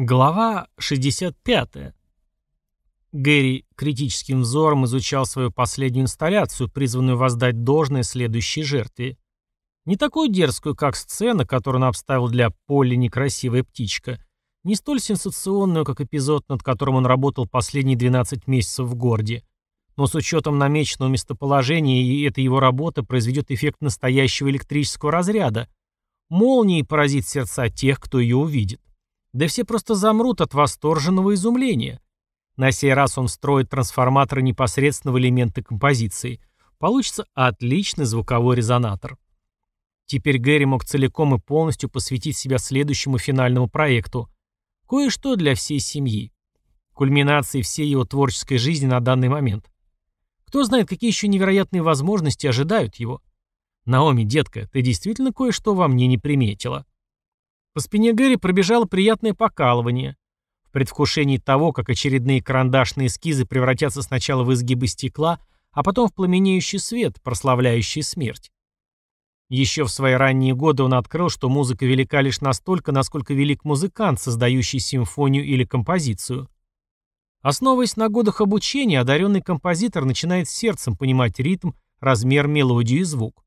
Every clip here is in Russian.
Глава 65. Гэри критическим взором изучал свою последнюю инсталляцию, призванную воздать должное следующей жертве. Не такую дерзкую, как сцена, которую он обставил для Полли «Некрасивая птичка», не столь сенсационную, как эпизод, над которым он работал последние 12 месяцев в городе. Но с учетом намеченного местоположения и эта его работа произведет эффект настоящего электрического разряда. Молнией поразит сердца тех, кто ее увидит. Да все просто замрут от восторженного изумления. На сей раз он строит трансформаторы непосредственного элемента композиции. Получится отличный звуковой резонатор. Теперь Гэри мог целиком и полностью посвятить себя следующему финальному проекту. Кое-что для всей семьи. Кульминацией всей его творческой жизни на данный момент. Кто знает, какие еще невероятные возможности ожидают его. Наоми, детка, ты действительно кое-что во мне не приметила. По спине Гэри пробежало приятное покалывание. В предвкушении того, как очередные карандашные эскизы превратятся сначала в изгибы стекла, а потом в пламенеющий свет, прославляющий смерть. Еще в свои ранние годы он открыл, что музыка велика лишь настолько, насколько велик музыкант, создающий симфонию или композицию. Основываясь на годах обучения, одаренный композитор начинает сердцем понимать ритм, размер, мелодию и звук.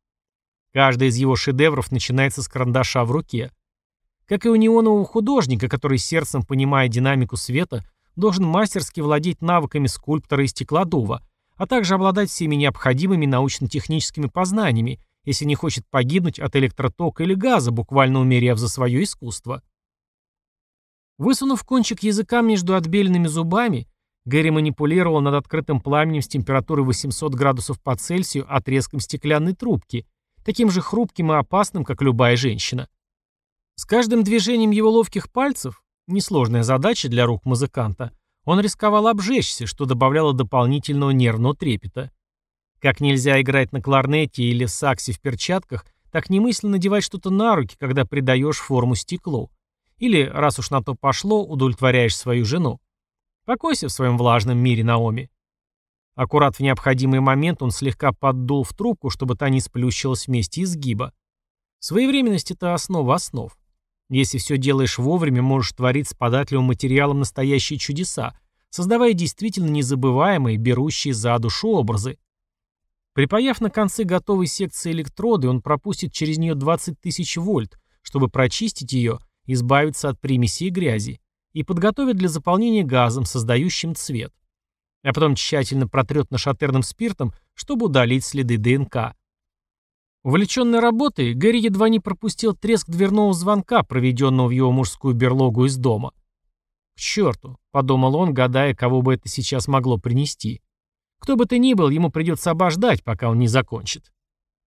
Каждый из его шедевров начинается с карандаша в руке. Как и у неонового художника, который сердцем, понимая динамику света, должен мастерски владеть навыками скульптора и стеклодува, а также обладать всеми необходимыми научно-техническими познаниями, если не хочет погибнуть от электротока или газа, буквально умерев за свое искусство. Высунув кончик языка между отбеленными зубами, Гэри манипулировал над открытым пламенем с температурой 800 градусов по Цельсию отрезком стеклянной трубки, таким же хрупким и опасным, как любая женщина. С каждым движением его ловких пальцев, несложная задача для рук музыканта, он рисковал обжечься, что добавляло дополнительного нервного трепета. Как нельзя играть на кларнете или саксе в перчатках, так немысленно надевать что-то на руки, когда придаешь форму стеклу. Или, раз уж на то пошло, удовлетворяешь свою жену. Покойся в своем влажном мире, Наоми. Аккурат в необходимый момент он слегка поддул в трубку, чтобы та не сплющилась вместе изгиба. Своевременность — это основа основ. Если все делаешь вовремя, можешь творить с податливым материалом настоящие чудеса, создавая действительно незабываемые, берущие за душу образы. Припаяв на концы готовой секции электроды, он пропустит через нее 20 тысяч вольт, чтобы прочистить ее, избавиться от примесей и грязи, и подготовит для заполнения газом, создающим цвет. А потом тщательно протрет нашатырным спиртом, чтобы удалить следы ДНК. Увлеченный работой, Гэри едва не пропустил треск дверного звонка, проведенного в его мужскую берлогу из дома. «К черту», — подумал он, гадая, кого бы это сейчас могло принести. Кто бы то ни был, ему придется обождать, пока он не закончит.